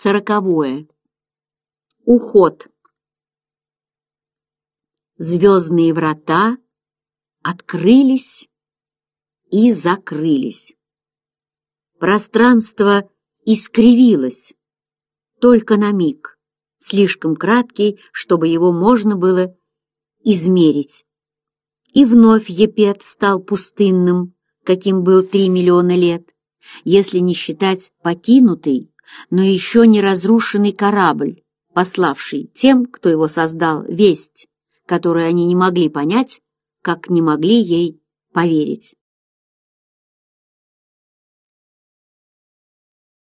Сороковое. Уход. Звездные врата открылись и закрылись. Пространство искривилось, только на миг, слишком краткий, чтобы его можно было измерить. И вновь Епет стал пустынным, каким был три миллиона лет, если не считать покинутый но еще не разрушенный корабль, пославший тем, кто его создал, весть, которую они не могли понять, как не могли ей поверить.